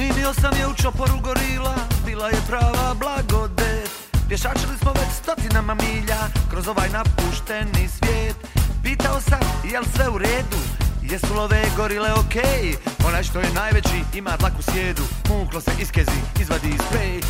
Vidio sam je u čoporu gorila, bila je prava blagodet. Pješačili smo već stotinama milja, kroz ovaj napušteni svijet. Pitao sam, jel sve u redu, jesu love gorile okej? Onaj što je najveći ima dlaku sjedu, muklo se iskezi, izvadi sprej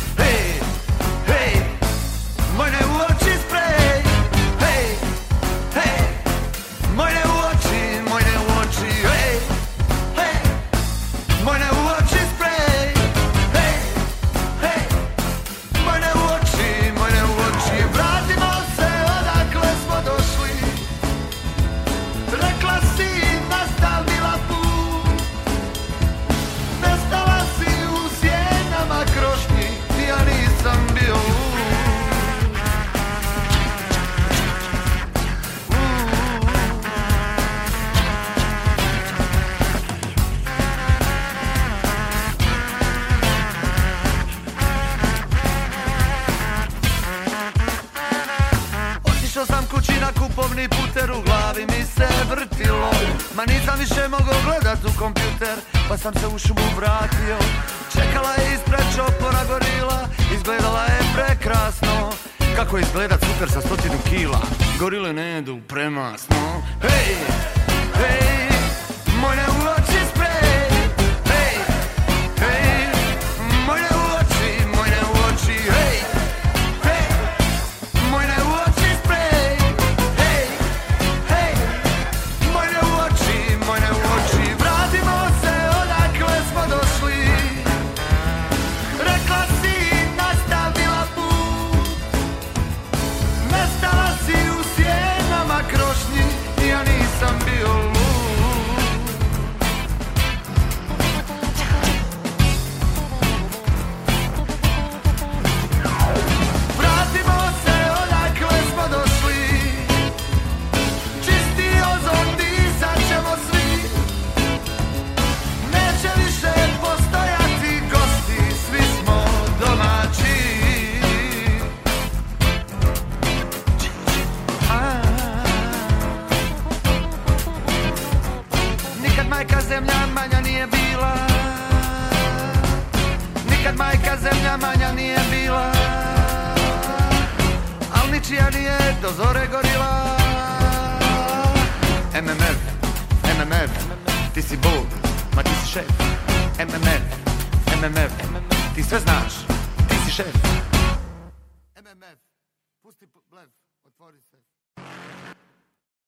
kući na kupovni puter U glavi mi se vrtilo. Ma nisam više mogao gledat u kompjuter Pa sam se u šumu vratio. Čekala je ispred čopora gorila Izgledala je prekrasno. Kako izgleda super sa stotinu kila Gorile ne jedu premasno Hej, hej zemlja manja nije bila. Nikad majka zemlja manja nije bila. Al ničija nije do zore gorila. MMF, MMF, ti si bog, ma ti si šef. MMF, MMF, ti sve znaš, ti si šef. MMF, pusti blev, otvori se